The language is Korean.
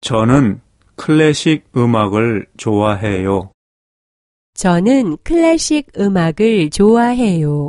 저는 클래식 음악을 좋아해요. 저는 클래식 음악을 좋아해요.